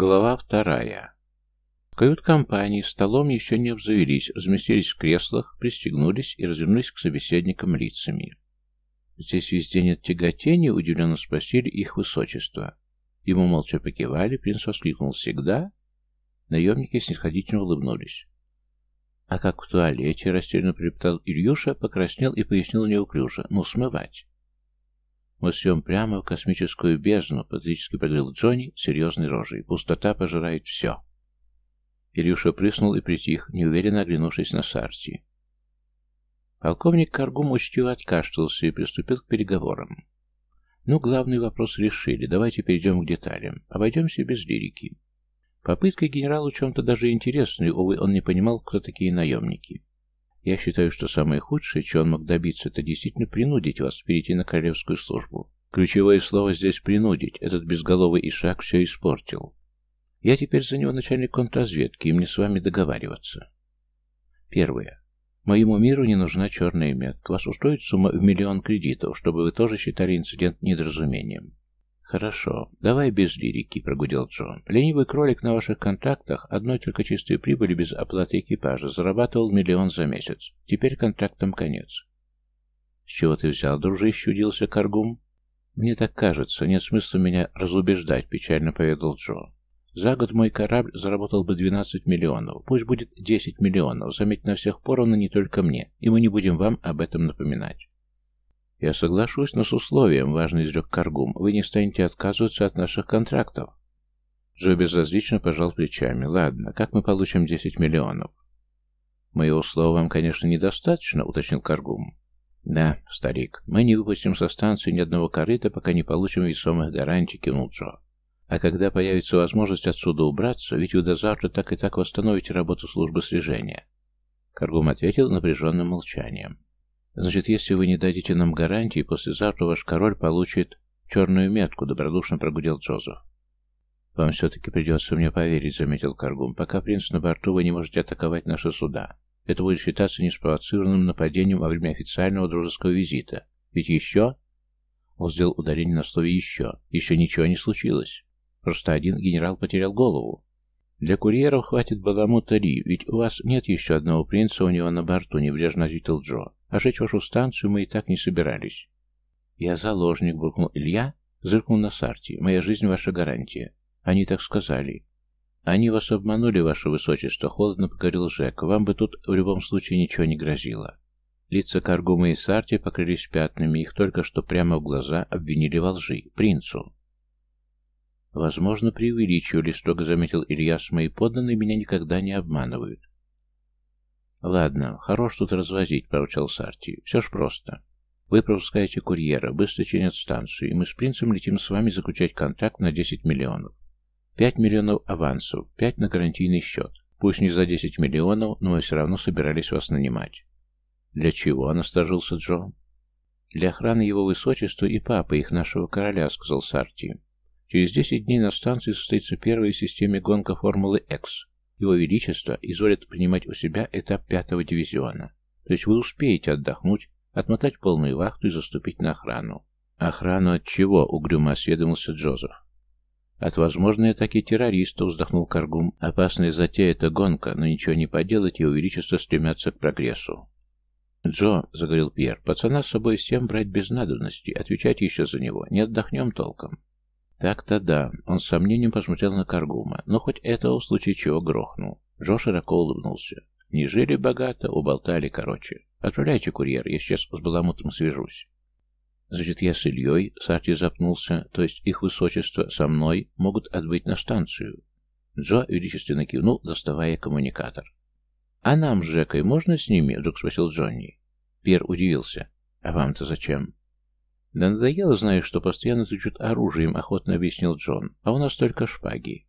Глава вторая. В кают-компании столом еще не обзавелись, разместились в креслах, пристегнулись и развернулись к собеседникам лицами. «Здесь везде нет тяготения?» — удивленно спросили их высочество. Ему молча покивали, принц воскликнул «Всегда?» Наемники снисходительно улыбнулись. «А как в туалете?» — растерянно прилептал Ильюша, покраснел и пояснил неуклюже. «Ну, смывать». Мы съем прямо в космическую бездну, патетически проговорил Джонни серьезной рожей. Пустота пожирает все. Илюша прыснул и притих, неуверенно оглянувшись на Сарти. Полковник Каргум учтиво откашлялся и приступил к переговорам. Ну, главный вопрос решили, давайте перейдем к деталям. Обойдемся без лирики. Попытка генералу чем-то даже интересной, увы, он не понимал, кто такие наемники. Я считаю, что самое худшее, чего он мог добиться, это действительно принудить вас перейти на королевскую службу. Ключевое слово здесь «принудить». Этот безголовый Ишак все испортил. Я теперь за него начальник контрразведки, и мне с вами договариваться. Первое. Моему миру не нужна черная метка. Вас устроит сумма в миллион кредитов, чтобы вы тоже считали инцидент недоразумением. «Хорошо, давай без лирики», — прогудел Джон. «Ленивый кролик на ваших контрактах одной только чистой прибыли без оплаты экипажа зарабатывал миллион за месяц. Теперь контрактам конец». «С чего ты взял, дружище?» — удился Каргум. «Мне так кажется. Нет смысла меня разубеждать», — печально поведал Джо. «За год мой корабль заработал бы 12 миллионов. Пусть будет 10 миллионов. Заметь, на всех поровну не только мне, и мы не будем вам об этом напоминать». «Я соглашусь, но с условием», — важно изрек Каргум, — «вы не станете отказываться от наших контрактов». Джо безразлично пожал плечами. «Ладно, как мы получим 10 миллионов?» «Моего слова вам, конечно, недостаточно», — уточнил Каргум. «Да, старик, мы не выпустим со станции ни одного корыта, пока не получим весомых гарантий», — кивнул Джо. «А когда появится возможность отсюда убраться, ведь вы до завтра так и так восстановите работу службы слежения». Каргум ответил напряженным молчанием. Значит, если вы не дадите нам гарантии, послезавтра ваш король получит черную метку, добродушно прогудел Джозеф. Вам все-таки придется мне поверить, заметил Каргум. Пока принц на борту, вы не можете атаковать наши суда. Это будет считаться неспровоцированным нападением во время официального дружеского визита. Ведь еще... Он сделал ударение на слове «еще». Еще ничего не случилось. Просто один генерал потерял голову. Для курьеров хватит баламута Ри, ведь у вас нет еще одного принца у него на борту, небрежно ответил Джо. А жечь вашу станцию мы и так не собирались. Я заложник, буркнул Илья, зыркнул на Сарти. Моя жизнь ваша гарантия. Они так сказали. Они вас обманули, ваше высочество, холодно поговорил Жек. Вам бы тут в любом случае ничего не грозило. Лица Каргума и Сарти покрылись пятнами, их только что прямо в глаза обвинили во лжи. Принцу. Возможно, преувеличивали, строго заметил Ильяс, мои подданные меня никогда не обманывают. «Ладно, хорош тут развозить», — поручал Сарти. «Все ж просто. Вы пропускаете курьера, быстро чинят станцию, и мы с принцем летим с вами заключать контракт на 10 миллионов. 5 миллионов авансов, 5 на гарантийный счет. Пусть не за 10 миллионов, но мы все равно собирались вас нанимать». «Для чего?» — насторожился Джо. «Для охраны его высочества и папы, их нашего короля», — сказал Сарти. «Через 10 дней на станции состоится первая в системе гонка Формулы X. Его Величество изволит принимать у себя этап пятого дивизиона. То есть вы успеете отдохнуть, отмотать полную вахту и заступить на охрану. Охрану от чего? Угрюмо осведомился Джозеф. От возможной атаки террористов, вздохнул Каргум. Опасная затея — это гонка, но ничего не поделать, его величество стремятся к прогрессу. «Джо», — заговорил Пьер, — «пацана с собой всем брать без надобности, отвечать еще за него, не отдохнем толком». Так-то да, он с сомнением посмотрел на Каргума, но хоть этого в случае чего грохнул. Джо широко улыбнулся. Не жили богато, уболтали короче. Отправляйте курьер, я сейчас с Баламутом свяжусь. Значит, я с Ильей, Сарти запнулся, то есть их высочество со мной могут отбыть на станцию. Джо величественно кивнул, доставая коммуникатор. «А нам с Жекой можно с ними?» — вдруг спросил Джонни. Пьер удивился. «А вам-то зачем?» «Да надоело, знаешь, что постоянно тычут оружием», — охотно объяснил Джон. «А у нас только шпаги».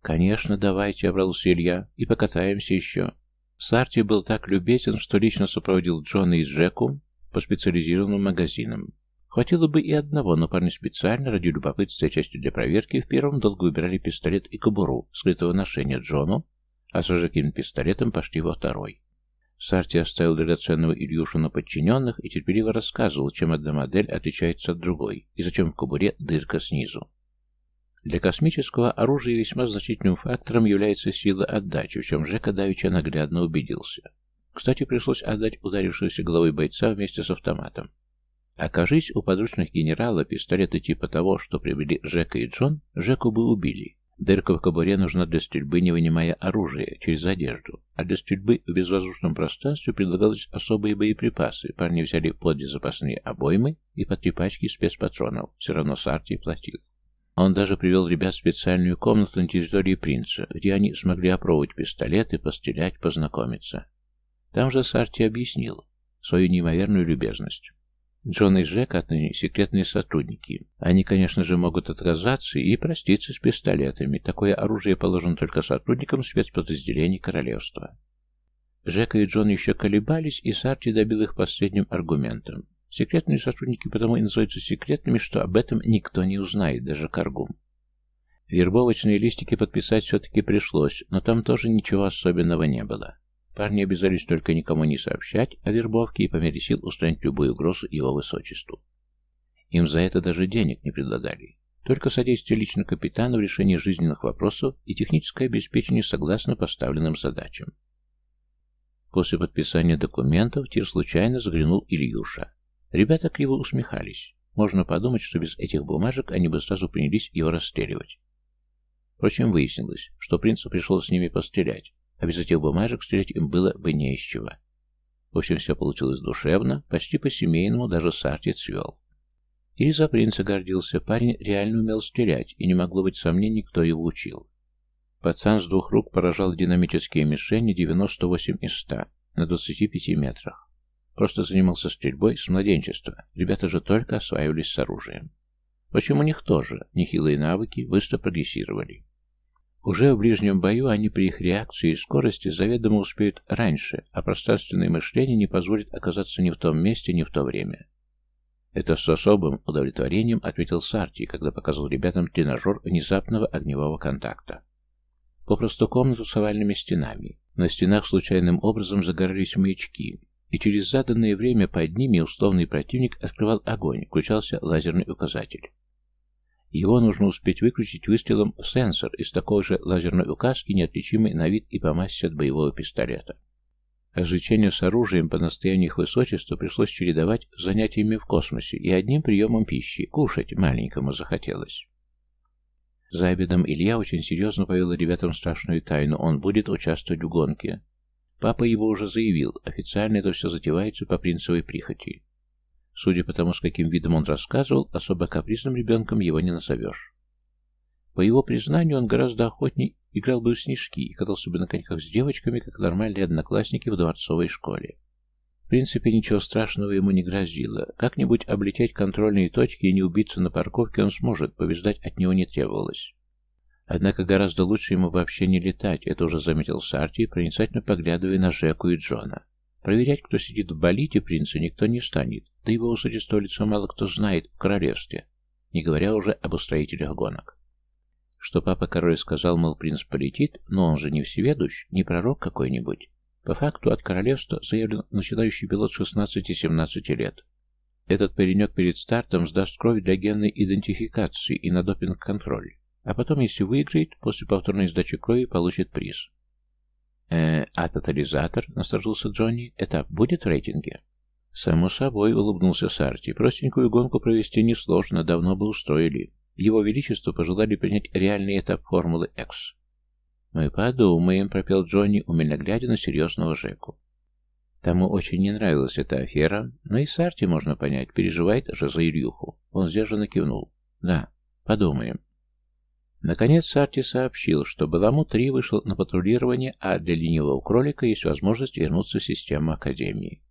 «Конечно, давайте», — обрался Илья, — «и покатаемся еще». Сарти был так любезен, что лично сопроводил Джона и Джеку по специализированным магазинам. Хватило бы и одного, но парни специально, ради любопытства частью для проверки, в первом долго выбирали пистолет и кобуру скрытого ношения Джону, а с Жекиным пистолетом пошли во второй. Сарти оставил драгоценного Ильюшу на подчиненных и терпеливо рассказывал, чем одна модель отличается от другой, и зачем в кобуре дырка снизу. Для космического оружия весьма значительным фактором является сила отдачи, в чем Жека давеча наглядно убедился. Кстати, пришлось отдать ударившегося головой бойца вместе с автоматом. Окажись у подручных генерала пистолеты типа того, что привели Жека и Джон, Жеку бы убили. Дырка в кобуре нужна для стрельбы, не вынимая оружие, через одежду. А для стрельбы в безвоздушном пространстве предлагались особые боеприпасы. Парни взяли подле запасные обоймы и по три пачки спецпатронов. Все равно Сарти платил. Он даже привел ребят в специальную комнату на территории принца, где они смогли опробовать пистолеты, пострелять, познакомиться. Там же Сарти объяснил свою неимоверную любезность. Джон и Джек отныне секретные сотрудники. Они, конечно же, могут отказаться и проститься с пистолетами. Такое оружие положено только сотрудникам спецподразделений королевства. Джека и Джон еще колебались, и Сарти добил их последним аргументом. Секретные сотрудники потому и называются секретными, что об этом никто не узнает, даже Каргум. Вербовочные листики подписать все-таки пришлось, но там тоже ничего особенного не было. Парни обязались только никому не сообщать о вербовке и по мере сил устранить любую угрозу его высочеству. Им за это даже денег не предлагали. Только содействие лично капитану в решении жизненных вопросов и техническое обеспечение согласно поставленным задачам. После подписания документов Тир случайно заглянул Ильюша. Ребята криво усмехались. Можно подумать, что без этих бумажек они бы сразу принялись его расстреливать. Впрочем, выяснилось, что принц пришел с ними пострелять, а без этих бумажек стрелять им было бы не из чего. В общем, все получилось душевно, почти по-семейному, даже Сарти цвел. И за принца гордился, парень реально умел стрелять, и не могло быть сомнений, кто его учил. Пацан с двух рук поражал динамические мишени 98 из 100 на 25 метрах. Просто занимался стрельбой с младенчества, ребята же только осваивались с оружием. Впрочем, у них тоже нехилые навыки быстро прогрессировали. Уже в ближнем бою они при их реакции и скорости заведомо успеют раньше, а пространственное мышление не позволит оказаться ни в том месте, ни в то время. Это с особым удовлетворением ответил Сарти, когда показал ребятам тренажер внезапного огневого контакта. Попросту комнату с овальными стенами. На стенах случайным образом загорались маячки, и через заданное время под ними условный противник открывал огонь, включался лазерный указатель. Его нужно успеть выключить выстрелом в сенсор из такой же лазерной указки, неотличимой на вид и по массе от боевого пистолета. Развлечение с оружием по настоянию их высочества пришлось чередовать занятиями в космосе и одним приемом пищи. Кушать маленькому захотелось. За обедом Илья очень серьезно повел ребятам страшную тайну. Он будет участвовать в гонке. Папа его уже заявил. Официально это все затевается по принцевой прихоти. Судя по тому, с каким видом он рассказывал, особо капризным ребенком его не назовешь. По его признанию, он гораздо охотнее играл бы в снежки и катался бы на коньках с девочками, как нормальные одноклассники в дворцовой школе. В принципе, ничего страшного ему не грозило. Как-нибудь облететь контрольные точки и не убиться на парковке он сможет, побеждать от него не требовалось. Однако гораздо лучше ему вообще не летать, это уже заметил Сарти, проницательно поглядывая на Жеку и Джона. Проверять, кто сидит в болите принца, никто не станет, да его высочество лицо мало кто знает в королевстве, не говоря уже об устроителях гонок. Что папа король сказал, мол, принц полетит, но он же не всеведущ, не пророк какой-нибудь. По факту от королевства заявлен начинающий пилот 16-17 лет. Этот паренек перед стартом сдаст кровь для генной идентификации и на допинг-контроль. А потом, если выиграет, после повторной сдачи крови получит приз. «Э, а тотализатор?» — насторожился Джонни. «Этап будет в рейтинге?» «Само собой», — улыбнулся Сарти. «Простенькую гонку провести несложно, давно бы устроили. Его Величество пожелали принять реальный этап Формулы X». «Мы подумаем», — пропел Джонни, умельно глядя на серьезного Жеку. Тому очень не нравилась эта афера, но и Сарти, можно понять, переживает же за Ильюху. Он сдержанно кивнул. «Да, подумаем». Наконец Сарти сообщил, что Баламу-3 вышел на патрулирование, а для ленивого кролика есть возможность вернуться в систему Академии.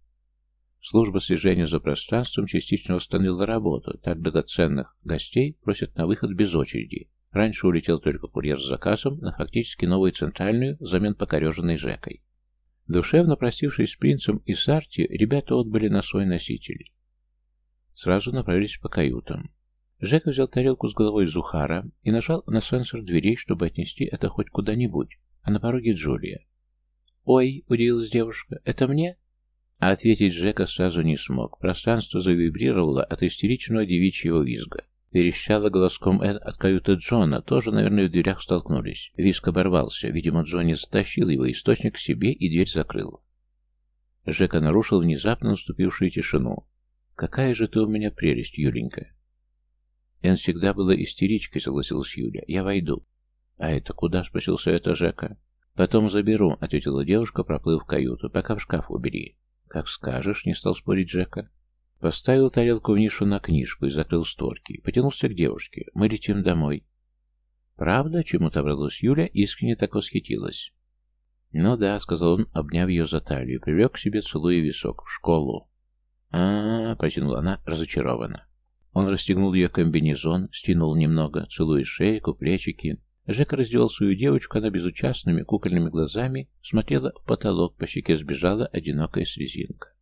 Служба слежения за пространством частично восстановила работу, так драгоценных гостей просят на выход без очереди. Раньше улетел только курьер с заказом на фактически новую центральную взамен покореженной Жекой. Душевно простившись с принцем и Сарти, ребята отбыли на свой носитель. Сразу направились по каютам. Жека взял тарелку с головой Зухара и нажал на сенсор дверей, чтобы отнести это хоть куда-нибудь, а на пороге Джулия. «Ой!» — удивилась девушка. «Это мне?» А ответить Жека сразу не смог. Пространство завибрировало от истеричного девичьего визга. Верещала голоском Энн от каюты Джона, тоже, наверное, в дверях столкнулись. Виск оборвался, видимо, Джонни затащил его источник к себе и дверь закрыл. Жека нарушил внезапно наступившую тишину. «Какая же ты у меня прелесть, Юленька!» Энн всегда была истеричкой, согласилась Юля. «Я войду». «А это куда?» — спросил совета Жека. «Потом заберу», — ответила девушка, проплыв в каюту. «Пока в шкаф убери». «Как скажешь», — не стал спорить Джека. Поставил тарелку в нишу на книжку и закрыл створки. Потянулся к девушке. «Мы летим домой». «Правда?» — чему-то обрадовалась Юля, искренне так восхитилась. «Ну да», — сказал он, обняв ее за талию, привлек к себе целуя висок. «В школу». «А-а-а», — протянула она разочарованно. Он расстегнул ее комбинезон, стянул немного, целуя шейку, плечики. Жека раздевал свою девочку, она безучастными кукольными глазами смотрела в потолок, по щеке сбежала одинокая слезинка.